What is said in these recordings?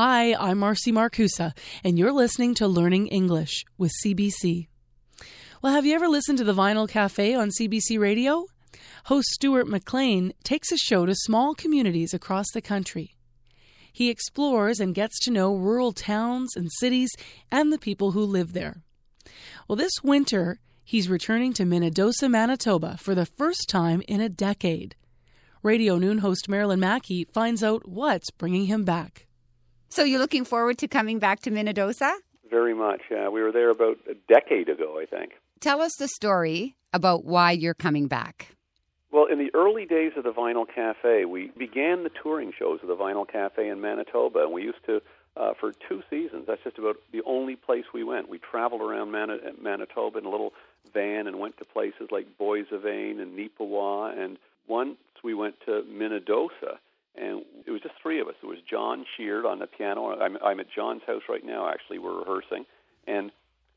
Hi, I'm Marcy Markusa, and you're listening to Learning English with CBC. Well, have you ever listened to the Vinyl Cafe on CBC Radio? Host Stuart McLean takes a show to small communities across the country. He explores and gets to know rural towns and cities and the people who live there. Well, this winter, he's returning to Minnedosa, Manitoba for the first time in a decade. Radio Noon host Marilyn Mackey finds out what's bringing him back. So you're looking forward to coming back to Minnedosa? Very much. Yeah, we were there about a decade ago, I think. Tell us the story about why you're coming back. Well, in the early days of the Vinyl Cafe, we began the touring shows of the Vinyl Cafe in Manitoba, and we used to, uh, for two seasons, that's just about the only place we went. We traveled around Mani- Manitoba in a little van and went to places like Boissevain and Neepawa, and once we went to Minnedosa, and it was three of us. It was John Sheard on the piano. I'm, I'm at John's house right now. Actually, we're rehearsing, and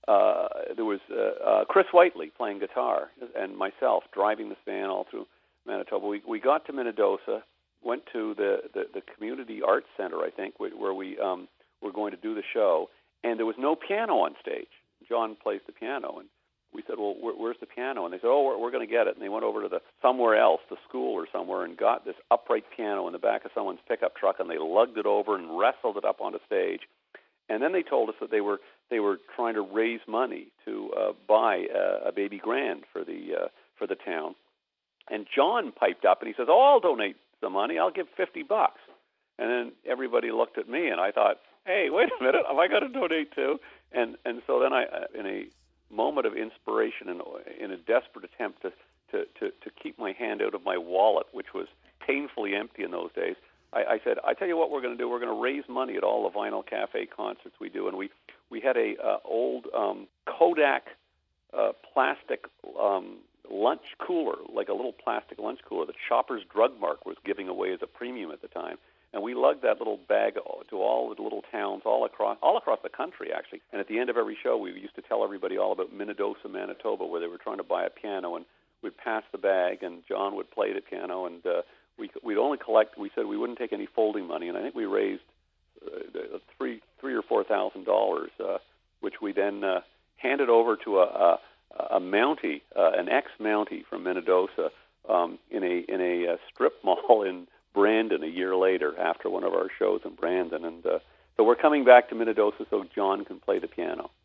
uh, there was uh, uh, Chris Whiteley playing guitar, and myself driving this van all through Manitoba. We we got to Minnedosa, went to the the, the community arts center, I think, where we um, were going to do the show, and there was no piano on stage. John plays the piano, and we said, "Well, where, where's the piano?" And they said, "Oh, we're, we're going to get it." And they went over to the somewhere else, the school or somewhere, and got this upright piano in the back of someone's pickup truck, and they lugged it over and wrestled it up onto stage. And then they told us that they were they were trying to raise money to uh, buy uh, a baby grand for the uh, for the town. And John piped up and he says, "Oh, I'll donate the money. I'll give fifty bucks." And then everybody looked at me, and I thought, "Hey, wait a minute, have I got to donate too?" And and so then I, uh, in a moment of inspiration and in a desperate attempt to, to, to, to keep my hand out of my wallet, which was painfully empty in those days, I, I said, I tell you what we're going to do. We're going to raise money at all the Vinyl Cafe concerts we do. And we, we had a uh, old um, Kodak uh, plastic um, lunch cooler, like a little plastic lunch cooler that Shoppers Drug Mart was giving away as a premium at the time and we lugged that little bag to all the little towns all across all across the country actually. And at the end of every show, we used to tell everybody all about Minnedosa, Manitoba, where they were trying to buy a piano, and we'd pass the bag, and John would play the piano, and uh, we we'd only collect. We said we wouldn't take any folding money, and I think we raised uh, three three or four thousand dollars, uh, which we then uh, handed over to a a, a Mountie, uh, an ex Mountie from Minnedosa, um, in a in a uh, strip mall in Brandon a year later after one of our shows in Brandon, and uh, so we're coming back to Minnedosa so John can play the piano.